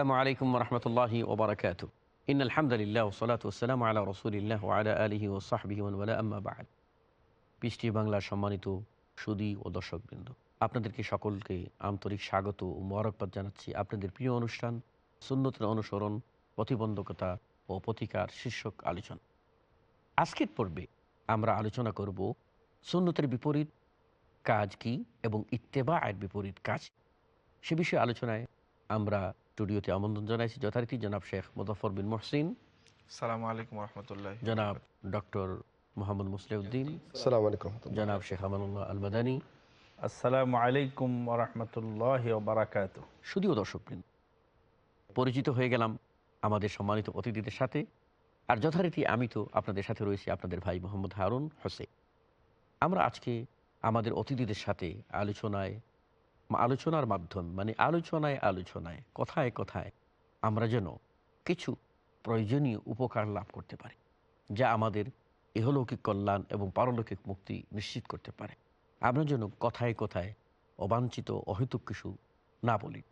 আসসালামু আলাইকুম রহমতুল্লাহি ওবরাকাত ইন আলহামদুলিল্লাহ সালাত ওসালাম রসুলিল্লাহ আলা আলহি ও পৃষ্টি সম্মানিত সুদী ও দর্শকবৃন্দ আপনাদেরকে সকলকে আন্তরিক স্বাগত ও মোবারকবাদ জানাচ্ছি। আপনাদের প্রিয় অনুষ্ঠান, সুন্নতের অনুসরণ, প্রতিবন্ধকতা ও প্রতিকার শীর্ষক আলোচনা। আজকের পর্বে আমরা আলোচনা করব সুন্নতের বিপরীত কাজ কি এবং ইত্তেবা আয়ের বিপরীত কাজ সে বিষয়ে আলোচনায় আমরা স্টুডিওতে আমন্ত্রণ জানাইছি যথারীতি জনাব শেখ মুজফর বিন মহসিন। সালামু আলাইকুম রহমতুল্লাহ জনাব ডক্টর মোহাম্মদ মুসলিউদ্দিন। আসসালামু আলাইকুম জনাব শেখ আমানুল্লাহ আল মাদানী আসসালামু আলাইকুম রহমতুল্লাহ বারাকাত শুধুও দর্শকবৃন্দ পরিচিত হয়ে গেলাম আমাদের সম্মানিত অতিথিদের সাথে। আর যথারীতি আমি তো আপনাদের সাথে রয়েছি আপনাদের ভাই মোহাম্মদ হারুন হোসেন। আমরা আজকে আমাদের অতিথিদের সাথে আলোচনায় আলোচনার মাধ্যম মানে আলোচনায় আলোচনায়, কথায় কথায় আমরা যেন কিছু প্রয়োজনীয় উপকার লাভ করতে পারি, যা আমাদের ইহলৌকিক কল্যাণ এবং পারলৌকিক মুক্তি নিশ্চিত করতে পারে। আমরা যেন কথায় কথায় অবাঞ্ছিত, অহেতুক কিছু না বলি।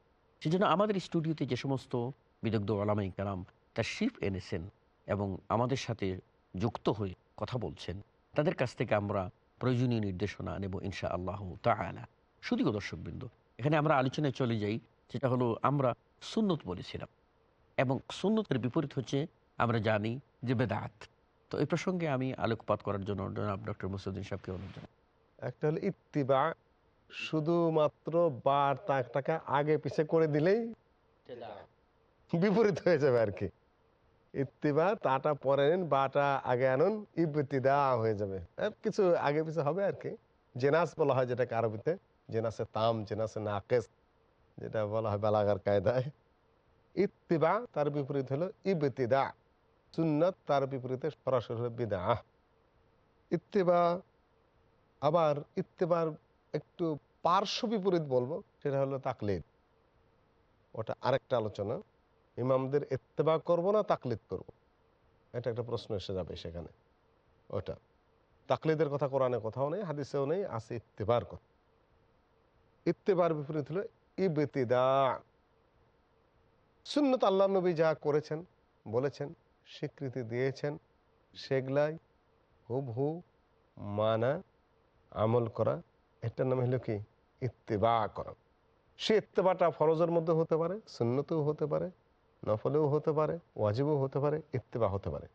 সেজন্য আমাদের স্টুডিওতে যে সমস্ত বিদগ্ধ আলামাই কালাম তার শিফ এনেছেন এবং আমাদের সাথে যুক্ত হয়ে কথা বলছেন, তাদের কাছ থেকে আমরা প্রয়োজনীয় নির্দেশনা নেব ইনশা আল্লাহ তালা শুধুও দর্শকবৃন্দ। এখানে আমরা আলোচনায় চলে যাই, যেটা হলো আমরা সুন্নত বলেছিলাম এবং সুন্নতের বিপরীত হচ্ছে আমরা জানি যে বেদাত। তো এই প্রসঙ্গে আমি আলোকপাত করার জন্য ডক্টর মুসুদ্দিন সাহেবকে অনুরোধ জানাই। একটা হলো ইত্তিবা, শুধুমাত্র বার তাকটাকে আগে পিছে করে দিলেই বিপরীত হয়ে যাবে আর কি। ইত্তিবা, তাটা পরে নিন, বাটা আগে আনুন, ইবতিদা হয়ে যাবে। কিছু আগে পিছে হবে আর কি। জেনাস বলা হয় যেটাকে আরবিতে। জেনাসে তাম জেনাসে নাকেস যেটা বলা হয় বালাগার কায়দায় ইত্তিবা তার বিপরীত হলো ইবতিদা সুন্নত তার বিপরীতে সরাসরি হলো বিদা ইত্তিবা আবার ইত্তেবার একটু পার্শ্ব বিপরীত বলব সেটা হলো তাকলিদ ওটা আরেকটা আলোচনা ইমামদের ইত্তেবা করব না তাকলিদ করব। এটা একটা প্রশ্ন এসে যাবে সেখানে ওটা তাকলিদের কথা কোরআনে কোথাও নেই হাদিসেও নেই আছে ইত্তেবার কথা ইত্তেবার বিপরীত হলো ইবতিদা। সুন্নত আল্লাহ নবী যা করেছেন, বলেছেন, স্বীকৃতি দিয়েছেন, সেগুলাই হুবহু মানা, আমল করা এটার নাম হলো কি? ইত্তেবা করা। সে ইত্তেবাটা ফরজের মধ্যে হতে পারে, সুন্নতেও হতে পারে, নফলেও হতে পারে, ওয়াজিবও হতে পারে, ইত্তেবা হতে পারে।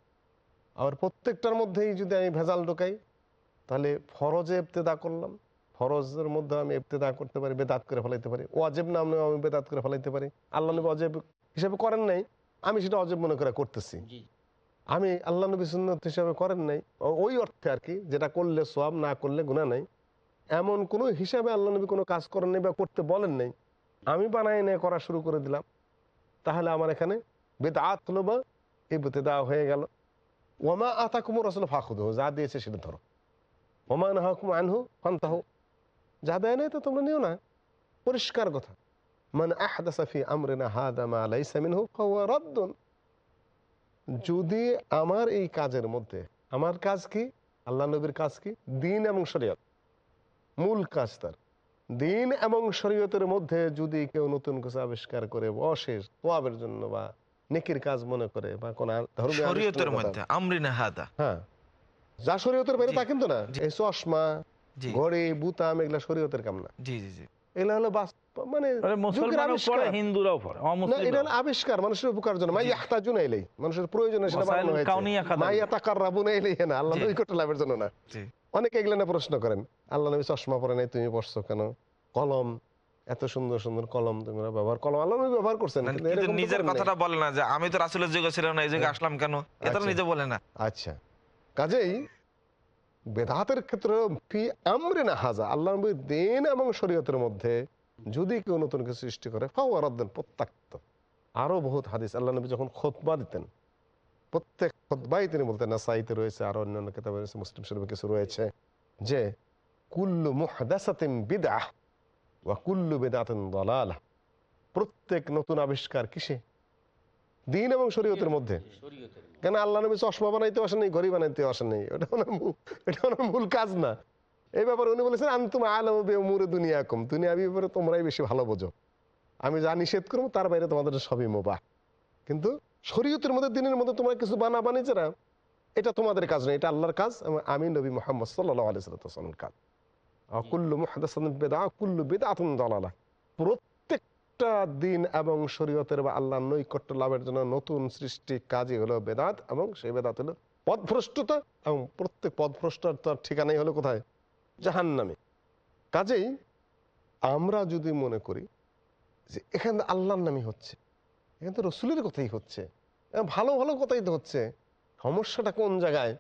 আবার প্রত্যেকটার মধ্যেই যদি আমি ভেজাল ঢোকাই, তাহলে ফরজে ইবতেদা করলাম ফরজের মধ্যে আমি ইবতেদা করতে পারি বেদাত করে ফেলাইতে পারি। ওয়াজেব নাম আমি বেদাত করে ফেলাইতে পারি। আল্লাহ নবী অজেব হিসেবে করেন নাই আমি সেটা অজেব মনে করে করতেছি। আমি আল্লাহ নবী সুন্নত হিসাবে করেন নাই ওই অর্থে আর কি যেটা করলে সব না করলে গুণা নাই। এমন কোনো হিসাবে আল্লাহ নবী কোনো কাজ করেন নাই বা করতে বলেন নাই। আমি বানাই নিয়ে করা শুরু করে দিলাম। তাহলে আমার এখানে বেদাত হলো বা এই বেতেদা হয়ে গেল। ওমা আতা কুমুর আসলে ফাঁকুদ যা দিয়েছে সেটা ধরো। ওমা না হকুম আনহু ফান্তাহ। যা দেয় নাই তো তোমরা নিও না। পরিষ্কার কথা। মানে আহদাসাফি আমরিনা হাদামা মিনহু ফাহুয়া যদি আমার এই কাজের মধ্যে আমার কাজ কি? আল্লাহ নবীর কাজ কি? দিন এবং শরীয়ত। মূল কাজ তার। দিন এবং শরীয়তের মধ্যে যদি কেউ নতুন কিছু আবিষ্কার করে অশেষ তোয়াবের জন্য বা নেকির কাজ মনে করে বা কোন আনুষ্ঠানিকতা- মধ্যে আমরিনা হাদা। হ্যাঁ। যা শরীয়তের বাইরে তা কিন্তু না। এই চশমা ঘড়ি বুতাম এগুলা শরীয়তের কাম না। জি জি জি। এগুলা হলো বাস মানে আবিষ্কার। হিন্দুরাও পড়ে এটা হলো আবিষ্কার মানুষের উপকার জন্য। মাই ইয়াহতাজুনা ইলাই মানুষের প্রয়োজনে সেটা বানানো হয়েছে। মাই ইয়াতাকাররাবুনা ইলাইহি না আল্লাহ। নৈকট্য লাভের জন্য না। অনেকে এগুলো নিয়ে প্রশ্ন করেন আল্লাহ নবী চশমা পরে নাই তুমি পড়ছো কেন? কলম এত সুন্দর সুন্দর কলম তোমরা ব্যবহার কলম আল্লাহ নবী ব্যবহার করছেন না, নিজের কথাটা বলে না যে আমি তো রাসুলের যুগে ছিলাম না এই যুগে হ্যাঁ। আসলাম কেন? এটা আচ্ছা। নিজে বলে না। আচ্ছা। কাজেই বেদাতের ক্ষেত্রে হাজা আল্লাহ নবীর দিন এবং শরীয়তের মধ্যে যদি কেউ নতুন কিছু সৃষ্টি করে ফাওয়ারাদ্দেন প্রত্যাক্ত। আরও বহুত হাদিস আল্লাহ নবী যখন খোতবা দিতেন, প্রত্যেক খোতবাই তিনি বলতেন না সাইতে রয়েছে, আরও অন্যান্য কিতাবে রয়েছে, মুসলিম শরীফে কিছু রয়েছে, যে কুল্লু মুহদাসাতিন বিদআহ ওয়া কুল্লু বিদআতিন দলাল। প্রত্যেক নতুন আবিষ্কার কিসে? দিন এবং শরীয়তের মধ্যে। কেন আল্লাহ নবী চশমা বানাইতে আসেন নাই ঘড়ি বানাইতে আসেন নাই ওটা ওনার এটা ওনার মূল কাজ না। এই ব্যাপারে উনি বলেছেন আন্তুম আলম মুরে দুনিয়া কম দুনিয়া ব্যাপারে তোমরাই বেশি ভালো বোঝো। আমি যা নিষেধ করব তার বাইরে তোমাদের সবই মোবাহ। কিন্তু শরীয়তের মধ্যে দিনের মধ্যে তোমরা কিছু বানা বানিয়েছে না এটা তোমাদের কাজ নয় এটা আল্লাহর কাজ এবং আমি নবী মোহাম্মদ সাল্লাহ আলিয়াল্লামের কাজ। কুল্লু মুহাদাসান বেদা কুল্লু বেদাতুন দলালা। প্রত্যেকটা দিন এবং শরীয়তের বা আল্লাহ নৈকট্য লাভের জন্য নতুন সৃষ্টি কাজই হলো বেদাত এবং সেই বেদাত হলো পদভ্রষ্টতা এবং প্রত্যেক পদভ্রষ্টতার ঠিকানাই হলো কোথায়? জাহান্নামে। কাজেই আমরা যদি মনে করি যে এখানে আল্লাহর নামই হচ্ছে এখানে তো রসুলের কথাই হচ্ছে ভালো ভালো কথাই তো হচ্ছে সমস্যাটা কোন জায়গায়?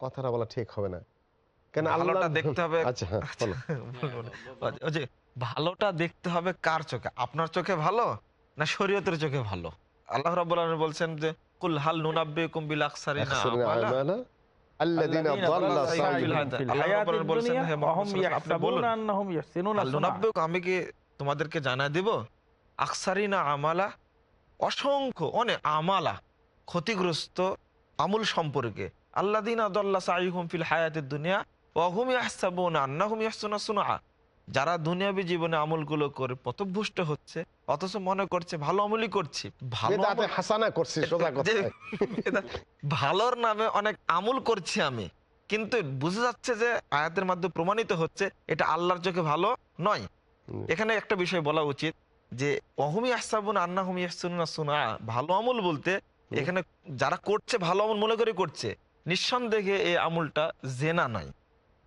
কথাটা বলা ঠিক হবে না। কেন ভালোটা আল্লাহ দেখতে হবে। আচ্ছা হ্যাঁ বলো। যে ভালোটা দেখতে হবে কার চোখে? আপনার চোখে ভালো না শরীয়তের চোখে ভালো? আল্লাহ রাবুল বলছেন যে কুল নুনাব্বে কুম্বিল আমি কি তোমাদেরকে জানা দিব? আকসারিনা আমালা অসংখ্য অনেক আমালা ক্ষতিগ্রস্ত আমুল সম্পর্কে। আল্লাহ দিন আদল্লা সাইহুম ফিল হায়াতের দুনিয়া ওহুম হুমি আন্নাহুম আসুন সুনা যারা দুনিয়াবী জীবনে আমলগুলো করে পথভ্রষ্ট হচ্ছে অথচ মনে করছে ভালো আমলই করছি। ভালোর নামে অনেক আমল করছি আমি। কিন্তু বুঝে যাচ্ছে যে আয়াতের মাধ্যমে প্রমাণিত হচ্ছে এটা আল্লাহর চোখে ভালো নয়। এখানে একটা বিষয় বলা উচিত যে অহমি আহসাবুন আন্না হুমি আহসুনা সুনা। ভালো আমল বলতে এখানে যারা করছে ভালো আমল মনে করে করছে। নিঃসন্দেহে এই আমলটা জেনা নয়।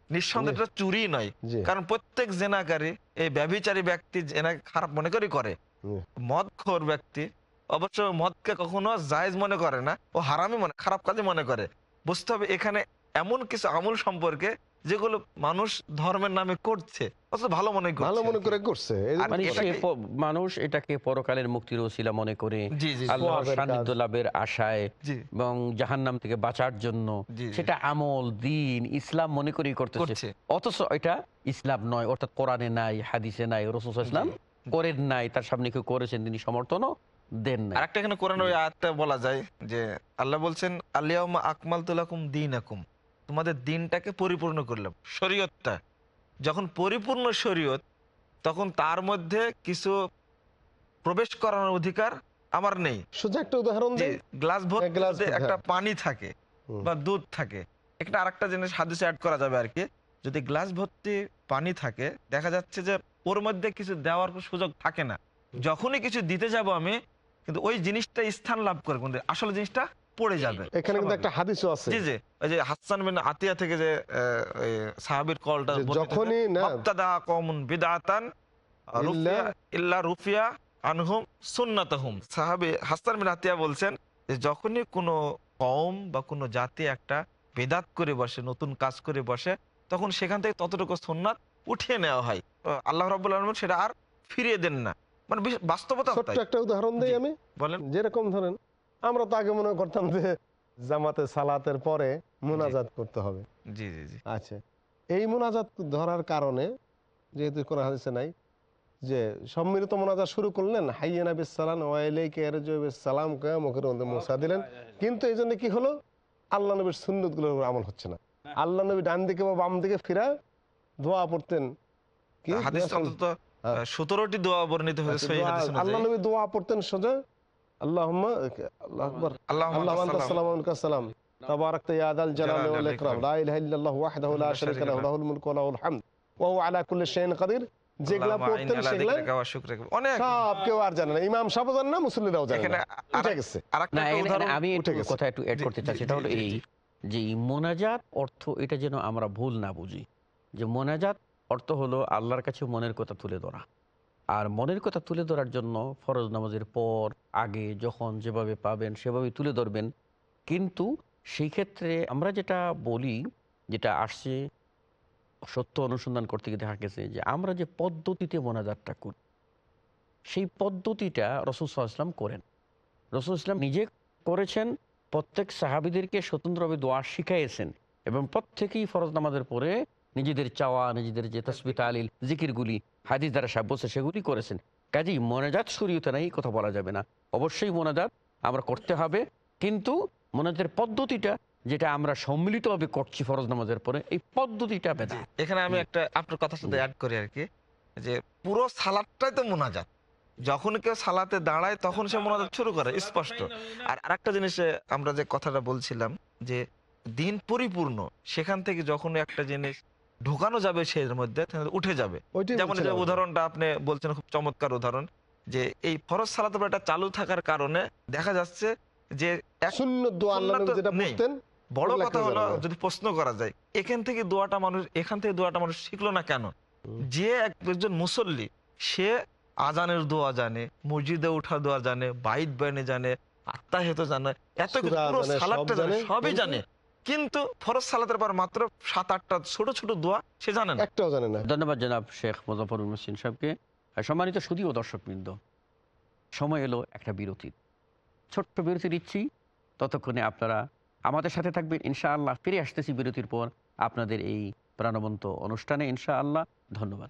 নিঃসন্দেহে এটা চুরি নয়। কারণ প্রত্যেক জেনাকারী এই ব্যভিচারী ব্যক্তি জেনা খারাপ মনে করে করে। হুম। মদ খোর ব্যক্তি অবশ্য মদকে কখনো জায়জ মনে করে না ও হারামি মনে খারাপ কাজে মনে করে। বুঝতে হবে এখানে এমন কিছু আমল সম্পর্কে যেগুলো মানুষ ধর্মের নামে করছে অথচ ভালো মনে করছে ভালো মনে করে করছে। মানে সে মানুষ এটাকে পরকালের মুক্তির ওসিলা মনে করে আল্লাহর সান্নিধ্য লাভের আশায় এবং জাহান্নাম থেকে বাঁচার জন্য। সেটা আমল দিন ইসলাম মনে করেই করতেছে। করছে। অথচ এটা ইসলাম নয় অর্থাৎ কোরআনে নাই হাদিসে নাই রসুল ইসলাম করেন নাই তার সামনে কেউ করেছেন তিনি সমর্থনও দেন নাই। আরেকটা এখানে কোরআন ওই আয়াতটা বলা যায় যে আল্লাহ বলছেন আলিয়াউমা আকমাল তুলাকুম দিন আকুম তোমাদের দিনটাকে পরিপূর্ণ করলাম। শরীয়তটা। যখন পরিপূর্ণ শরীয়ত তখন তার মধ্যে কিছু প্রবেশ করানোর অধিকার আমার নেই। সোজা একটা উদাহরণ দেই। গ্লাস ভর্তি ভর্তি, একটা হ্যাঁ। পানি থাকে বা দুধ থাকে। একটা আরেকটা জিনিস হাদিসে অ্যাড করা যাবে আর কি। যদি গ্লাস ভর্তি পানি থাকে দেখা যাচ্ছে যে ওর মধ্যে কিছু দেওয়ার কোনো সুযোগ থাকে না। যখনই কিছু দিতে যাব আমি কিন্তু ওই জিনিসটা স্থান লাভ করে আসলে জিনিসটা পড়ে যাবে। এখানে কিন্তু একটা হাদিসও আছে। জি জি। ওই যে হাসান বিন আতিয়া থেকে যে সাহাবীর কলটা যখনই না মুবতাদা কওমুন বিদআতান রুফিয়া ইল্লা রুফিয়া আনহুম সুন্নাতাহুম। সাহাবী হাসান বিন আতিয়া বলছেন যে যখনই কোনো কওম বা কোনো জাতি একটা বেদাত করে বসে নতুন কাজ করে বসে তখন সেখান থেকে ততটুকু সুন্নাত উঠিয়ে নেওয়া হয়। আল্লাহ রাব্বুল আলামিন সেটা আর ফিরিয়ে দেন না। মানে বাস্তবতা একটা উদাহরণ দেই আমি। বলেন। যেরকম ধরেন আমরা তো আগে মনে করতাম যে জামাতে সালাতের পরে মোনাজাত করতে হবে। জি জি জি। আচ্ছা এই মোনাজাত ধরার কারণে যেহেতু কোনো হাদিসে নাই যে সম্মিলিত মোনাজাত শুরু করলেন হাইয়ানা বিস সালাম ওয়াইলাইকে সালাম কয়া মুখের মধ্যে মুসা দিলেন। কিন্তু এই জন্য কি হলো? আল্লাহ নবীর সুন্নতগুলোর উপর আমল হচ্ছে না। আল্লাহ নবী ডান দিকে বা বাম দিকে ফিরা দোয়া পড়তেন। কি? হাদিস অন্তত। সতেরোটি দোয়া বর্ণিত হয়েছে আচ্ছা, আল্লাহ। নবী দোয়া পড়তেন সোজা যেগুলা পড়তেন সেগুলা। অনেক। সব কেউ আর জানে না। ইমাম সাহেব না মুসল্লিরাও না। উঠে গেছে। না আমি একটু কথা একটু করতে সেটা হলো এই যে মোনাজাত অর্থ এটা যেন আমরা ভুল না বুঝি। যে মোনাজাত অর্থ হলো আল্লাহর কাছে মনের কথা তুলে ধরা। আর মনের কথা তুলে ধরার জন্য ফরজ নামাজের পর আগে যখন যেভাবে পাবেন সেভাবে তুলে ধরবেন। কিন্তু সেই ক্ষেত্রে আমরা যেটা বলি, যেটা আসছে সত্য অনুসন্ধান করতে গিয়ে দেখা গেছে যে আমরা যে পদ্ধতিতে মোনাজাতটা করি, সেই পদ্ধতিটা রসুল ইসলাম করেন। রসুল ইসলাম নিজে করেছেন, প্রত্যেক সাহাবিদেরকে স্বতন্ত্রভাবে দোয়া শিখাইয়েছেন এবং প্রত্যেকেই ফরজ নামাজের পরে নিজেদের চাওয়া, নিজেদের যে তসবিত আলিল জিকিরগুলি হাদিস দ্বারা সাব্যস্ত সেগুলি করেছেন। কাজেই মোনাজাত শরীয়তে নাই কথা বলা যাবে না। অবশ্যই মোনাজাত আমরা করতে হবে কিন্তু মোনাজাতের পদ্ধতিটা যেটা আমরা সম্মিলিতভাবে করছি ফরজ নামাজের পরে এই পদ্ধতিটা বেদা এখানে আমি একটা আপনার কথার সাথে অ্যাড করি আর কি যে পুরো সালাদটাই তো মোনাজাত। যখন কেউ সালাতে দাঁড়ায় তখন সে মোনাজাত শুরু করে স্পষ্ট। আর আরেকটা জিনিসে আমরা যে কথাটা বলছিলাম যে দিন পরিপূর্ণ সেখান থেকে যখন একটা জিনিস ঢোকানো যাবে সের মধ্যে উঠে যাবে। যেমন যে উদাহরণটা আপনি বলছেন খুব চমৎকার উদাহরণ যে এই ফরজ সালাতের পর এটা চালু থাকার কারণে দেখা যাচ্ছে যে বড় কথা হলো যদি প্রশ্ন করা যায় এখান থেকে দোয়াটা মানুষ এখান থেকে দোয়াটা মানুষ শিখলো না কেন? যে একজন মুসল্লি সে আজানের দোয়া জানে মসজিদে ওঠা দোয়া জানে বাইট বানে জানে আত্মাহেত জানে এত কিছু পুরো জানে, সালাদটা জানে জানে, সবই জানে। কিন্তু ফরজ সালাতের পর মাত্র সাত আটটা ছোট ছোট দোয়া সে জানে না। একটাও জানে না। ধন্যবাদ জনাব শেখ মুজাফরুল মুসিন সাহেবকে। আর সম্মানিত সুদী ও দর্শকবৃন্দ সময় এলো একটা বিরতির। ছোট্ট বিরতি দিচ্ছি। ততক্ষণে আপনারা আমাদের সাথে থাকবেন। ইনশাআল্লাহ ফিরে আসতেছি বিরতির পর আপনাদের এই প্রাণবন্ত অনুষ্ঠানে ইনশাআল্লাহ। ধন্যবাদ।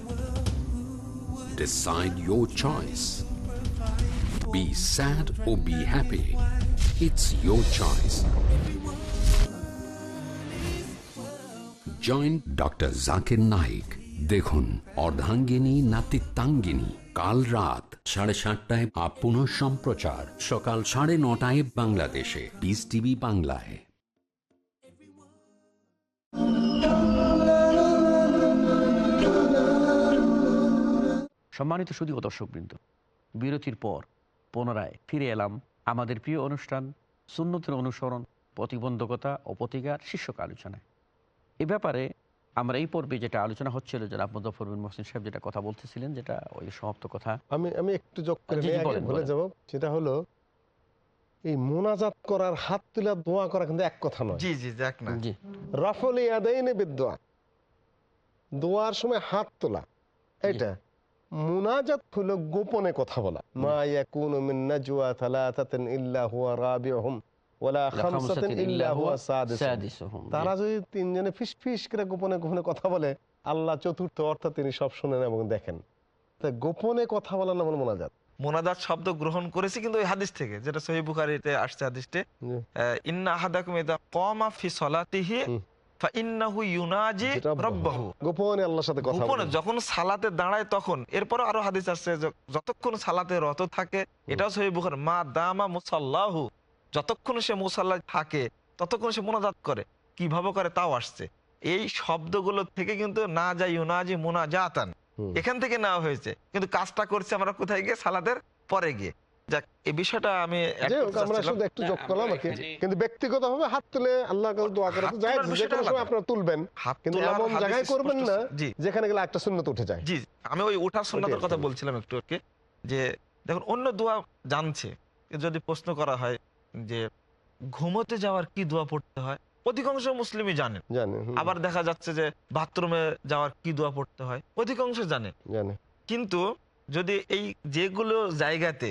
Decide your choice. Be sad or be happy. It's your choice. Joint doctor Zakir Naik দেখুন, অর্ধাঙ্গিনী, নাতিত্বাঙ্গিনী, কাল রাত সাড়ে সাতটায় আপ সম্প্রচার সকাল সাড়ে নটায় বাংলাদেশে পিস টিভি বাংলায় সম্মানিত সুদী ও দর্শকবৃন্দ বিরতির পর পুনরায় ফিরে এলাম আমাদের প্রিয় অনুষ্ঠান সুন্নতের অনুসরণ প্রতিবন্ধকতা ও প্রতিকার শীর্ষক আলোচনায়। এ ব্যাপারে আমরা এই পর্বে যেটা আলোচনা হচ্ছিল জনাব মুজফর বিন মহসিন সাহেব যেটা কথা বলতেছিলেন যেটা ওই সমাপ্ত কথা। আমি আমি একটু যোগ করে। যাব। সেটা হলো এই মোনাজাত করার হাত তোলা দোয়া করা কিন্তু এক কথা নয়। জি জি দেখ না। জি। রাফল ইয়াদাইনে বিদোয়া দোয়ার সময় হাত তোলা। এটা মুনাজাত হলো গোপনে কথা বলা। মা ইয়াকুনু মিন নাজওয়া থালাতাতিন ইল্লা হুয়া রাবিউহুম ওয়ালা খামসাতিন ইল্লা হুয়া সাদিসুহুম। তারা যদি তিনজনে ফিস ফিস করে গোপনে গোপনে কথা বলে আল্লাহ চতুর্থ অর্থাৎ তিনি সব শুনেন এবং দেখেন। তাই গোপনে কথা বলার নাম মোনাজাত। মোনাজাত শব্দ গ্রহণ করেছি কিন্তু ওই হাদিস থেকে যেটা সহি বুখারিতে আসছে। আহ, ইন্না আহাদাকুম ইদা কমা ফি সলাতিহি যখন সালাতে দাঁড়ায় তখন এরপর আরও হাদিস আসছে যতক্ষণ সালাতে রত থাকে এটাও সহি বুখার। মা দামা মুসাল্লাহু যতক্ষণ সে মুসাল্লাহ থাকে ততক্ষণ সে মোনাজাত করে। কীভাবে করে? তাও আসছে। এই শব্দগুলো থেকে কিন্তু না যাই ইউনাজি মুনাজাতান। এখান থেকে নেওয়া হয়েছে। কিন্তু কাজটা করছে আমরা কোথায় গিয়ে? সালাদের পরে গিয়ে। যাক এই বিষয়টা আমি আমরা শুধু একটু যোগ করলাম আর কিন্তু ব্যক্তিগত ভাবে হাত তুলে আল্লাহর কাছে দোয়া করা তো যায় যে কোনো সময় আপনারা তুলবেন। কিন্তু এমন জায়গায় করবেন না যেখানে গেলে একটা উঠে যায়। জি আমি ওই ওঠার সুন্নতের কথা বলছিলাম একটু যে দেখুন অন্য দোয়া জানছে যদি প্রশ্ন করা হয় যে ঘুমোতে যাওয়ার কি দোয়া পড়তে হয়? অধিকাংশ মুসলিমই জানে। আবার দেখা যাচ্ছে যে বাথরুমে যাওয়ার কি দোয়া পড়তে হয়? অধিকাংশ জানে। জানে। কিন্তু যদি এই যেগুলো জায়গাতে।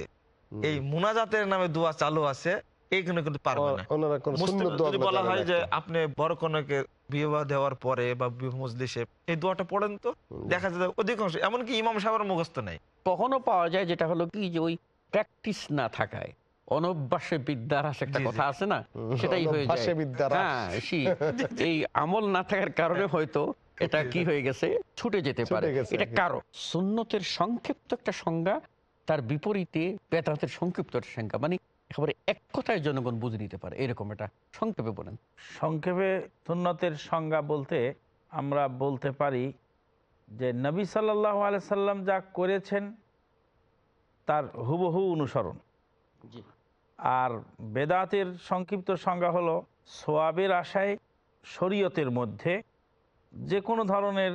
এই মুনাজাতের নামে দোয়া চালু আছে এইখানে কিন্তু পারবে না। যদি বলা হয় যে আপনি বড় কনেকে বিবাহ দেওয়ার পরে বা বিবাহ মজলিসে এই দোয়াটা পড়েন তো দেখা যায় অধিকাংশ এমনকি ইমাম সাহেবের মুখস্থ নেই। কখনো পাওয়া যায় যেটা হলো কি যে ওই প্র্যাকটিস না থাকায় অনভ্যাসে একটা। কথা আছে না সেটাই হয়ে যায়। হ্যাঁ এই আমল না থাকার কারণে হয়তো এটা কি হয়ে গেছে ছুটে যেতে পারে। এটা কারও? সুন্নতের সংক্ষিপ্ত একটা সংজ্ঞা তার বিপরীতে বেদাতের সংক্ষিপ্ত একটা সংজ্ঞা মানে একেবারে এক কথায় জনগণ বুঝে নিতে পারে এরকম এটা সংক্ষেপে বলেন। সংক্ষেপে সুন্নতের সংজ্ঞা বলতে আমরা বলতে পারি যে নবী সাল্লাহ সাল্লাম যা করেছেন তার হুবহু অনুসরণ। আর বেদাতের সংক্ষিপ্ত সংজ্ঞা হলো সোয়াবের আশায় শরীয়তের মধ্যে যে কোনো ধরনের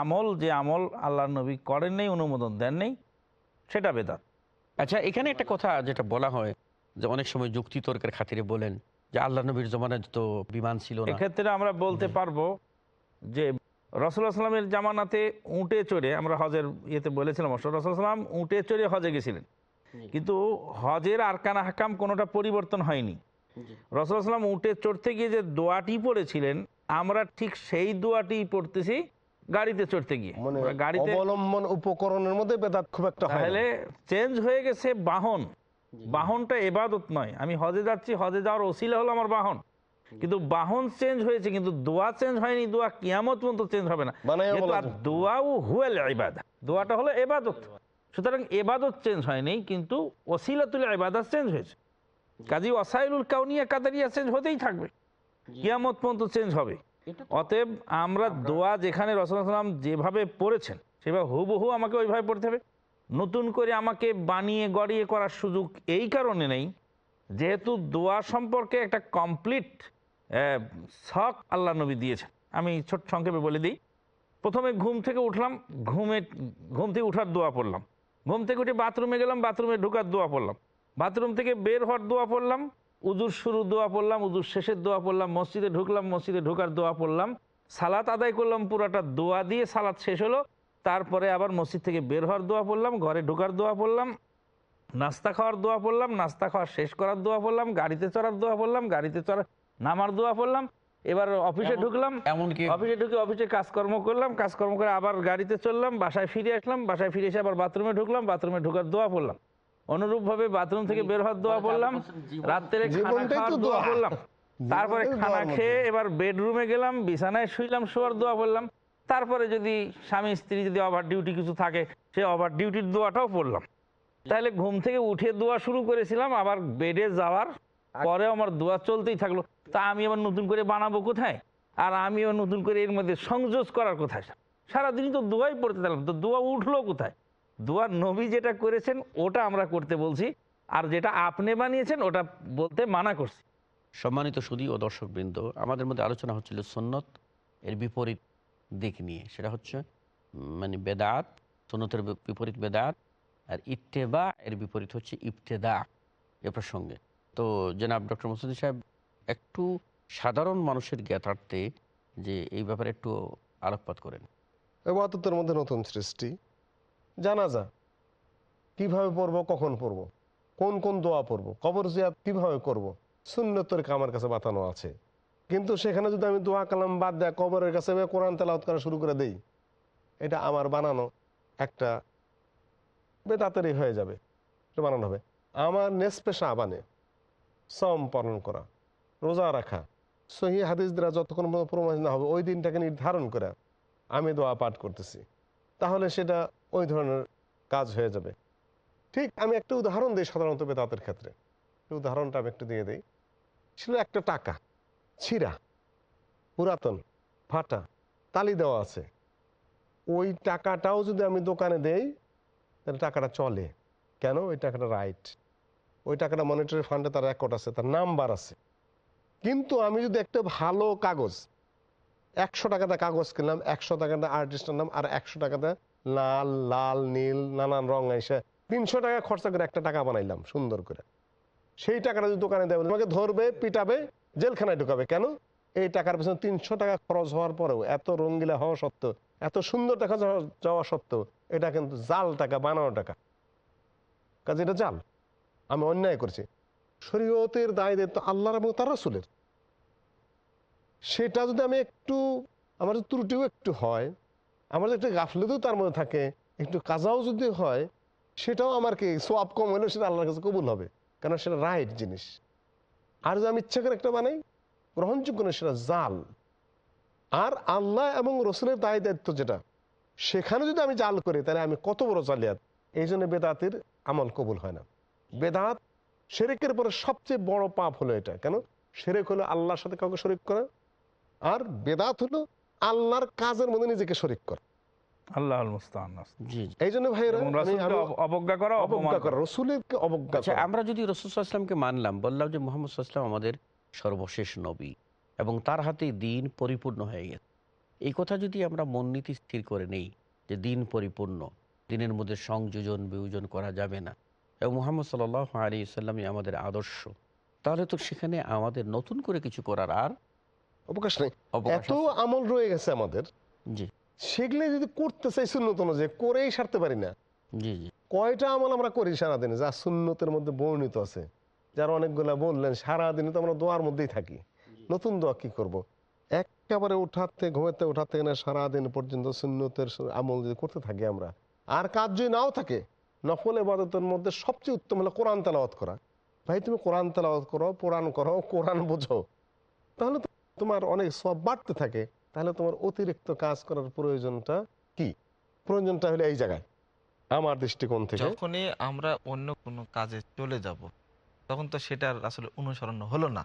আমল যে আমল আল্লাহ নবী করেন নেই অনুমোদন দেন নেই সেটা বেদাত। আচ্ছা এখানে একটা কথা যেটা বলা হয় যে অনেক সময় যুক্তি তর্কের খাতিরে বলেন যে আল্লাহ নবীর জমানায় তো বিমান ছিল এক্ষেত্রে আমরা বলতে পারব যে রসুল্লাহ সাল্লামের জামানাতে উঁটে চড়ে আমরা হজের ইয়েতে বলেছিলাম সাল্লাম উঁটে চড়ে হজে গেছিলেন। কিন্তু হজের আরকানা হাকাম কোনোটা পরিবর্তন হয়নি। সাল্লাম উঁটে চড়তে গিয়ে যে দোয়াটি পড়েছিলেন আমরা ঠিক সেই দোয়াটি পড়তেছি গাড়িতে চড়তে গিয়ে। মানে গাড়িতে অবলম্বন উপকরণের মধ্যে বেদাত খুব একটা হয় তাহলে চেঞ্জ হয়ে গেছে বাহন। বাহনটা এবাদত নয়। আমি হজে যাচ্ছি হজে যাওয়ার ওসিলা হলো আমার বাহন। কিন্তু বাহন চেঞ্জ হয়েছে কিন্তু দোয়া চেঞ্জ হয়নি দোয়া কিয়ামত পর্যন্ত চেঞ্জ হবে না। যায়। দোয়াও হুয়েল ইবাদা। দোয়াটা হলো এবাদত। সুতরাং এবাদত চেঞ্জ হয়নি কিন্তু ওসিলাতুল ইবাদত চেঞ্জ হয়েছে। কাজী ওসাইলুল কাউনিয়া কাদারিয়া চেঞ্জ হতেই থাকবে। কিয়ামত পর্যন্ত চেঞ্জ হবে। অতএব আমরা দোয়া যেখানে রসুলাম যেভাবে পড়েছেন সেভাবে হুবহু আমাকে ওইভাবে পড়তে হবে। নতুন করে আমাকে বানিয়ে গড়িয়ে করার সুযোগ এই কারণে নেই যেহেতু দোয়া সম্পর্কে একটা কমপ্লিট শখ আল্লাহ নবী দিয়েছেন। আমি ছোট সংক্ষেপে বলে দিই প্রথমে ঘুম থেকে উঠলাম ঘুমে ঘুম থেকে উঠার দোয়া পড়লাম। ঘুম থেকে উঠে বাথরুমে গেলাম বাথরুমে ঢোকার দোয়া পড়লাম। বাথরুম থেকে বের হওয়ার দোয়া পড়লাম উজুর শুরু দোয়া পড়লাম উজুর শেষের দোয়া পড়লাম মসজিদে ঢুকলাম মসজিদে ঢোকার দোয়া পড়লাম। সালাত আদায় করলাম পুরাটা দোয়া দিয়ে সালাত শেষ হলো। তারপরে আবার মসজিদ থেকে বের হওয়ার দোয়া পড়লাম ঘরে ঢোকার দোয়া পড়লাম নাস্তা খাওয়ার দোয়া পড়লাম নাস্তা খাওয়া শেষ করার দোয়া পড়লাম গাড়িতে চড়ার দোয়া পড়লাম গাড়িতে চড়ার নামার দোয়া পড়লাম। এবার অফিসে ঢুকলাম এমনকি অফিসে ঢুকে অফিসে কাজকর্ম করলাম কাজকর্ম করে আবার গাড়িতে চললাম বাসায় ফিরে আসলাম বাসায় ফিরে এসে আবার বাথরুমে ঢুকলাম বাথরুমে ঢোকার দোয়া পড়লাম। অনুরূপভাবে বাথরুম থেকে বের হওয়ার দোয়া পড়লাম রাত্রে খানা খাওয়ার দোয়া দোয়া। পড়লাম তারপরে খানা খেয়ে এবার বেডরুমে গেলাম বিছানায় শুইলাম শোয়ার দোয়া পড়লাম তারপরে যদি স্বামী স্ত্রী যদি ওভার ডিউটি কিছু থাকে সেই ওভার ডিউটির দোয়াটাও পড়লাম। তাহলে ঘুম থেকে উঠে দোয়া শুরু করেছিলাম আবার বেডে যাওয়ার পরে আমার দোয়া চলতেই থাকল। তা আমি আবার নতুন করে বানাবো কোথায়? আর আমি আবার নতুন করে এর মধ্যে সংযোগ করার কোথায়? সারাদিনই তো দোয়াই পড়তে থাকলাম তো দোয়া উঠল কোথায়? দোয়ার নবী যেটা করেছেন ওটা আমরা করতে বলছি। আর যেটা আপনি বানিয়েছেন ওটা বলতে মানা করছি। সম্মানিত সুদী ও দর্শকবৃন্দ আমাদের মধ্যে আলোচনা হচ্ছিল সন্ন্যত এর বিপরীত দিক নিয়ে। সেটা হচ্ছে মানে বেদাত সন্ন্যতের বিপরীত বেদাত আর ইত্তেবা এর বিপরীত হচ্ছে ইফতেদা এ প্রসঙ্গে। তো জনাব ডক্টর মুসুদ্দিন সাহেব একটু সাধারণ মানুষের জ্ঞাতার্থে যে এই ব্যাপারে একটু আলোকপাত করেন। এবাদতের মধ্যে নতুন সৃষ্টি। জানাজা। কীভাবে পড়ব, কখন পড়ব? কোন কোন দোয়া পড়ব? কবর জিয়াদ কীভাবে করব। সুন্নত তরিকা আমার কাছে বাতানো আছে। কিন্তু সেখানে যদি আমি দোয়া কালাম বাদ দেয়, কবরের কাছে কোরআন তেলাওয়াত করা শুরু করে দেই, এটা আমার বানানো একটা বেদাতেরই হয়ে যাবে। এটা বানানো হবে। আমার নেসপেশা বানে সম পালন করা, রোজা রাখা, সহি হাদিস দ্বারা যতক্ষণ প্রমাণ না হবে, ওই দিনটাকে নির্ধারণ করে আমি দোয়া পাঠ করতেছি। তাহলে সেটা ওই ধরনের কাজ হয়ে যাবে। ঠিক, আমি একটা উদাহরণ দিই সাধারণত বেদাতের ক্ষেত্রে। উদাহরণটা আমি একটু দিয়ে দিই। ছিল একটা টাকা, ছিঁড়া, পুরাতন, ফাটা, তালি দেওয়া আছে। ওই টাকাটাও যদি আমি দোকানে দেই, তাহলে টাকাটা চলে। কেন? ওই টাকাটা রাইট। ওই টাকাটা মনিটরি ফান্ডে তার রেকর্ড আছে, তার নাম্বার আছে। কিন্তু আমি যদি একটা ভালো কাগজ একশো টাকা টাকাতে কাগজ কিনলাম, একশো টাকাতে আর্টিস্টের নাম, আর একশো টাকাতে লাল লাল, নীল, নানান রং এসে তিনশো টাকা খরচা করে একটা টাকা বানাইলাম, সুন্দর করে। সেই টাকাটা যদি দোকানে দেয় তোমাকে ধরবে, পিটাবে, জেলখানায় ঢুকাবে। কেন? এই টাকার পেছনে তিনশো টাকা খরচ হওয়ার পরেও এত রঙ্গিলা হওয়া সত্ত্বেও, এত সুন্দর টাকা যাওয়া সত্ত্বেও এটা কিন্তু জাল টাকা, বানানো টাকা। কাজে এটা জাল। আমি অন্যায় করছি। শরীয়তের দায় দায়িত্ব আল্লাহর এবং তার রসুলের। সেটা যদি আমি একটু, আমার ত্রুটিও একটু হয়, আমার একটু গাফলেতেও তার মধ্যে থাকে, একটু কাজাও যদি হয়, সেটাও আমার কি সোয়াব কম হলেও সেটা আল্লাহর কাছে কবুল হবে কারণ সেটা রাইট জিনিস। আর যদি আমি ইচ্ছা করে একটা বানাই, গ্রহণযোগ্য না সেটা জাল। আর আল্লাহ এবং রসুলের দায় দায়িত্ব যেটা, সেখানে যদি আমি জাল করি, তাহলে আমি কত বড় জালিয়াত। এই জন্য বেদাতের আমল কবুল হয় না। বেদাত, সেরেকের পরে সবচেয়ে বড় পাপ হলো এটা। কেন? সেরেক হলো আল্লাহর সাথে কাউকে শরিক করা আর বেদাত হলো আল্লাহর কাজের মধ্যে নিজেকে শরিক করা। আল্লাহ এই জন্য অবজ্ঞা করা অবজ্ঞা করা অবজ্ঞা আচ্ছা আমরা যদি রসুলামকে মানলাম বললাম যে মোহাম্মদ সাল্লাম আমাদের সর্বশেষ নবী এবং তার হাতে দিন পরিপূর্ণ হয়ে গেছে। এই কথা যদি আমরা মননীতি স্থির করে নেই যে দিন পরিপূর্ণ দিনের মধ্যে সংযোজন বিয়োজন করা যাবে না এবং মোহাম্মদ সাল আলী সাল্লামই আমাদের আদর্শ তাহলে তো সেখানে আমাদের নতুন করে কিছু করার আর অবকাশ নেই। এত আমল রয়ে গেছে আমাদের। জি। সেগুলো যদি করতে চাই শূন্যত যে করেই সারতে পারি না। জি জি। কয়টা আমল আমরা করি সারাদিনে? যা শূন্যতের মধ্যে বর্ণিত আছে। যারা অনেকগুলা বললেন সারাদিনে তো আমরা দোয়ার মধ্যেই থাকি। নতুন দোয়া কি করব। একেবারে উঠাতে ঘুমাতে উঠাতে না সারাদিন পর্যন্ত শূন্যতের আমল যদি করতে থাকি আমরা। আর কাজ যদি নাও থাকে নফল এবাদতের মধ্যে সবচেয়ে উত্তম হলো কোরআন তেলাওয়াত করা। ভাই তুমি কোরআন তেলাওয়াত করো কোরআন করো কোরআন বোঝো। তাহলে তোমার অনেক সব বাড়তে থাকে তাহলে তোমার অতিরিক্ত কাজ করার প্রয়োজনটা কি? প্রয়োজনটা হলো এই জায়গায় আমার দৃষ্টিকোণ থেকে। যখনই আমরা অন্য কোনো কাজে চলে যাব তখন তো সেটার আসলে অনুসরণ হলো না।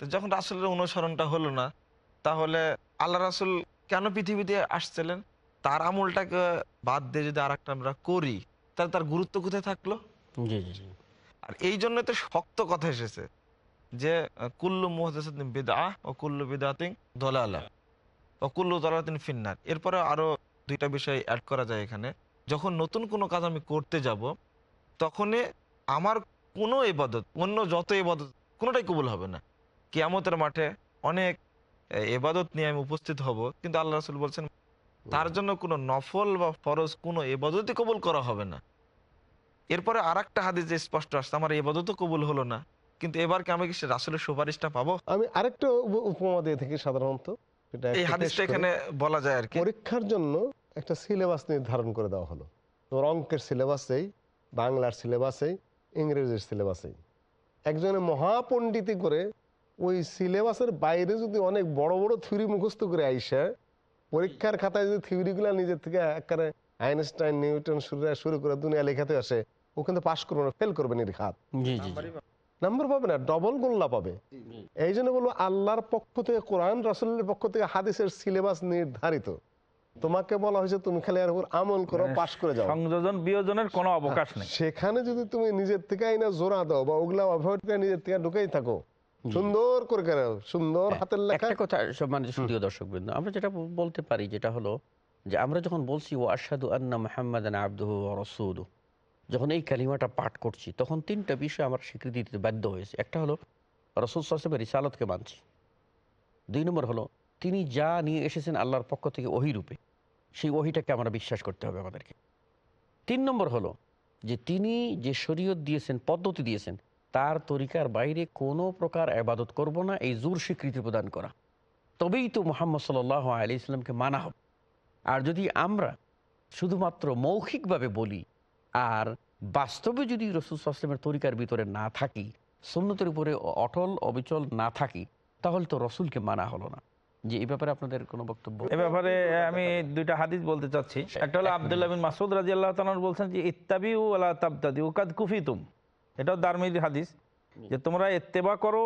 তো যখন রাসুলের অনুসরণটা হলো না তাহলে আল্লাহ রাসুল কেন পৃথিবীতে আসছিলেন? তার আমলটাকে বাদ দিয়ে যদি আর একটা আমরা করি তাহলে তার গুরুত্ব কোথায় থাকল? জি জি জি। আর এই জন্য তো শক্ত কথা এসেছে। যে কুল্লু মুহদাসাতিন বিদআ ও কুল্লু বিদআতিন দলালা ও কুল্লু দলালাতিন ফিন্নার। এরপরে আরও দুইটা বিষয় অ্যাড করা যায় এখানে। যখন নতুন কোনো কাজ আমি করতে যাব, তখনই আমার কোনো ইবাদত, অন্য যত ইবাদত, কোনোটাই কবুল হবে না। কিয়ামতের মাঠে অনেক এবাদত নিয়ে আমি উপস্থিত হব, কিন্তু আল্লাহ রাসুল বলছেন, তার জন্য কোনো নফল বা ফরজ কোনো এবাদতই কবুল করা হবে না। এরপরে আর একটা হাদিস যে স্পষ্ট আসছে, আমার এবাদতও কবুল হলো না। কিন্তু এবার কি আমি কি রাসুলের সুপারিশটা পাবো? আমি আরেকটা উপমা দিয়ে থাকি সাধারণত এই হাদিসটা এখানে বলা যায় আর কি। পরীক্ষার জন্য একটা সিলেবাস নির্ধারণ করে দেওয়া হলো। তোর অঙ্কের সিলেবাসেই বাংলার সিলেবাসেই ইংরেজির সিলেবাসেই একজনে মহাপণ্ডিতি করে ওই সিলেবাসের বাইরে যদি অনেক বড় বড় থিওরি মুখস্থ করে আইসা পরীক্ষার খাতায় যদি থিওরিগুলো নিজের থেকে একেবারে আইনস্টাইন নিউটন শুরু শুরু করে দুনিয়া লেখাতে আসে ও কিন্তু পাশ করবে না ফেল করবে নির্ঘাত। জি জি জি। নাম্বার পাবে না ডবল গোল্লা পাবে। এই জন্য বলব আল্লাহর পক্ষ থেকে কোরআন রাসুলের পক্ষ থেকে হাদিসের সিলেবাস নির্ধারিত। তোমাকে বলা হয়েছে তুমি খালি উপর আমল করো মানে পাশ করে যাও। সংযোজন বিয়োজনের কোনো অবকাশ নেই। সেখানে যদি তুমি নিজের থেকে আইনা জোড়া দাও বা ওগুলা করে নিজের থেকে ঢুকেই থাকো সুন্দর করে করে সুন্দর হাতের লেখা। একটা কথা সম্মানিত সুদীয় দর্শক বৃন্দ আমরা যেটা বলতে পারি যেটা হলো যে আমরা যখন বলছি ও আসাদু আন্না মোহাম্মদ আব্দুহু রসুদ যখন এই কালিমাটা পাঠ করছি, তখন তিনটা বিষয় আমার স্বীকৃতি দিতে বাধ্য হয়েছে। একটা হলো, রসুল সাহেবের রিসালতকে মানছি। দুই নম্বর হলো, তিনি যা নিয়ে এসেছেন আল্লাহর পক্ষ থেকে ওহি রূপে, সেই ওহিটাকে আমরা বিশ্বাস করতে হবে আমাদেরকে। তিন নম্বর হলো, যে তিনি যে শরীয়ত দিয়েছেন, পদ্ধতি দিয়েছেন, তার তরিকার বাইরে কোনো প্রকার আবাদত করব না, এই জোর স্বীকৃতি প্রদান করা। তবেই তো মোহাম্মদ সাল আলি ইসলামকে মানা হবে। আর যদি আমরা শুধুমাত্র মৌখিকভাবে বলি আর বাস্তবে যদি রসুল আসলামের তরিকার ভিতরে না থাকি সুন্নতের উপরে অটল অবিচল না থাকি তাহলে তো রসুলকে মানা হলো না। যে এই ব্যাপারে আপনাদের কোনো বক্তব্য? এ ব্যাপারে আমি দুইটা হাদিস বলতে চাচ্ছি। একটা হলো আবদুল্লাহ বিন মাসুদ রাজি আল্লাহ তালান বলছেন যে ইত্তাবি আলা তাবতাদি কুফি তুম এটাও দারমির হাদিস। যে তোমরা এত্তেবা করো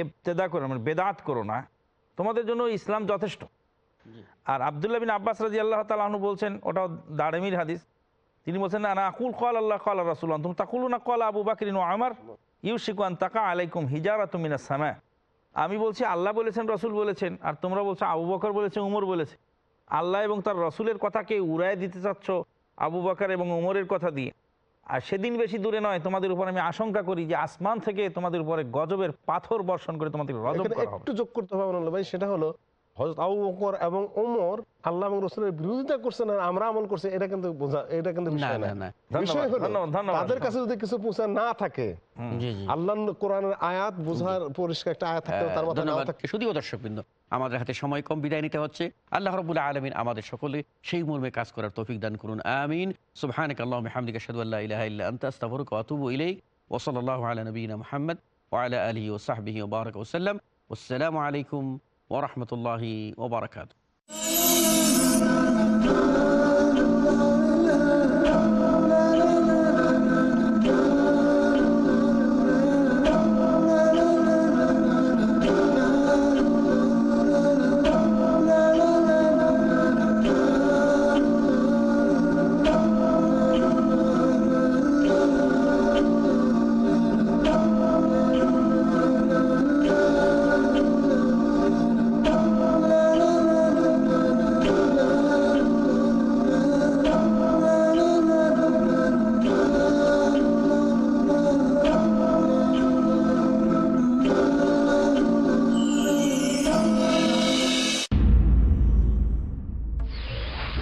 এতেদা করো মানে বেদাত করো না। তোমাদের জন্য ইসলাম যথেষ্ট। আর আবদুল্লাহ বিন আব্বাস রাজি আল্লাহ তালাহনু বলছেন ওটাও দারমির হাদিস। তিনি বলছেন না আকুল কল আল্লাহ কল রাসুল তুমি তাকুল না কল আবু বাকরিন ও আমার ইউ শিকুয়ান তাকা আলাইকুম হিজারা তুমিনা সামা। আমি বলছি আল্লাহ বলেছেন রসুল বলেছেন আর তোমরা বলছো আবু বকর বলেছে উমর বলেছে। আল্লাহ এবং তার রসুলের কথাকে উড়ায় দিতে চাচ্ছ? আবু বকর এবং উমরের কথা দিয়ে। আর সেদিন বেশি দূরে নয় তোমাদের উপর আমি আশঙ্কা করি যে আসমান থেকে তোমাদের উপরে গজবের পাথর বর্ষণ করে তোমাদের একটু যোগ করতে হবে ভাই। সেটা হলো হজরত আবু বকর এবং ওমর আল্লাহ এবং রসুলের বিরোধিতা করছেন আর আমরা আমল করছি এটা কিন্তু বোঝা এটা কিন্তু বিষয় না না। না বিষয় হলো ধন্যবাদ, ধন্যবাদ। তাদের কাছে যদি কিছু পৌঁছা না থাকে জি জি। আল্লাহ কোরআনের আয়াত বোঝার পরিষ্কার একটা আয়াত থাকতে তার মাথায় নাও ধন্যবাদ। থাকে। শুধুও দর্শক বিন্দু আমাদের হাতে সময় কম বিদায় নিতে হচ্ছে। আল্লাহ রবুল্লাহ আলমিন আমাদের সকলে সেই মর্মে কাজ করার তৌফিক দান করুন আমিন। সুবহানাক আল্লাহুম্মা হামদিকা আশহাদু আল্লা ইলাহা ইল্লা আনতা আস্তাগফিরুকা ওয়া আতুবু ইলাইক। ওয়া সাল্লাল্লাহু আলা নবিয়িনা মুহাম্মদ ওয়া আলা আলিহি ওয়া সাহবিহি ওয়া বারাকা ওয়া সাল্লাম। ওয়াসসালামু আলাইকুম ওয়া রাহমাতুল্লাহি ওয়া